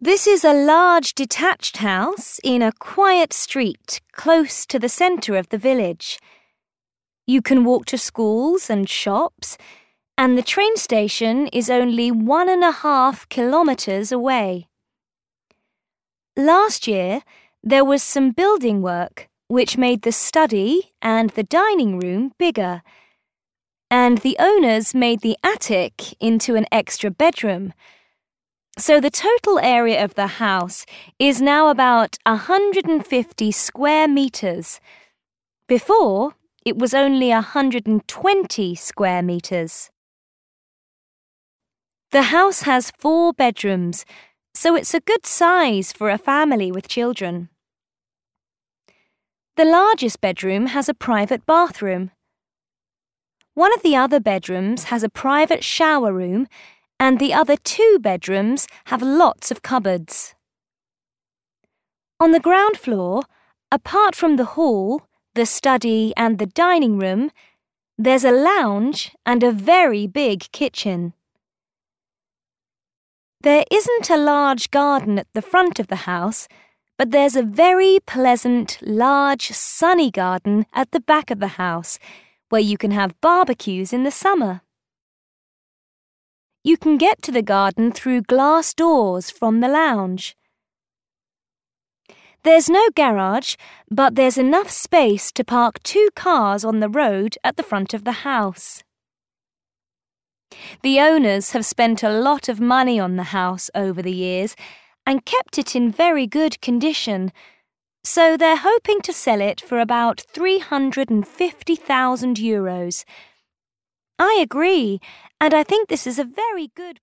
This is a large detached house in a quiet street close to the centre of the village. You can walk to schools and shops, and the train station is only one and a half kilometres away. Last year, there was some building work which made the study and the dining room bigger, and the owners made the attic into an extra bedroom. So the total area of the house is now about 150 square metres. Before, it was only 120 square metres. The house has four bedrooms, so it's a good size for a family with children. The largest bedroom has a private bathroom. One of the other bedrooms has a private shower room and the other two bedrooms have lots of cupboards. On the ground floor, apart from the hall, the study, and the dining room, there's a lounge and a very big kitchen. There isn't a large garden at the front of the house, but there's a very pleasant, large, sunny garden at the back of the house where you can have barbecues in the summer. You can get to the garden through glass doors from the lounge. There's no garage, but there's enough space to park two cars on the road at the front of the house. The owners have spent a lot of money on the house over the years and kept it in very good condition, so they're hoping to sell it for about 350,000 euros. I agree, and I think this is a very good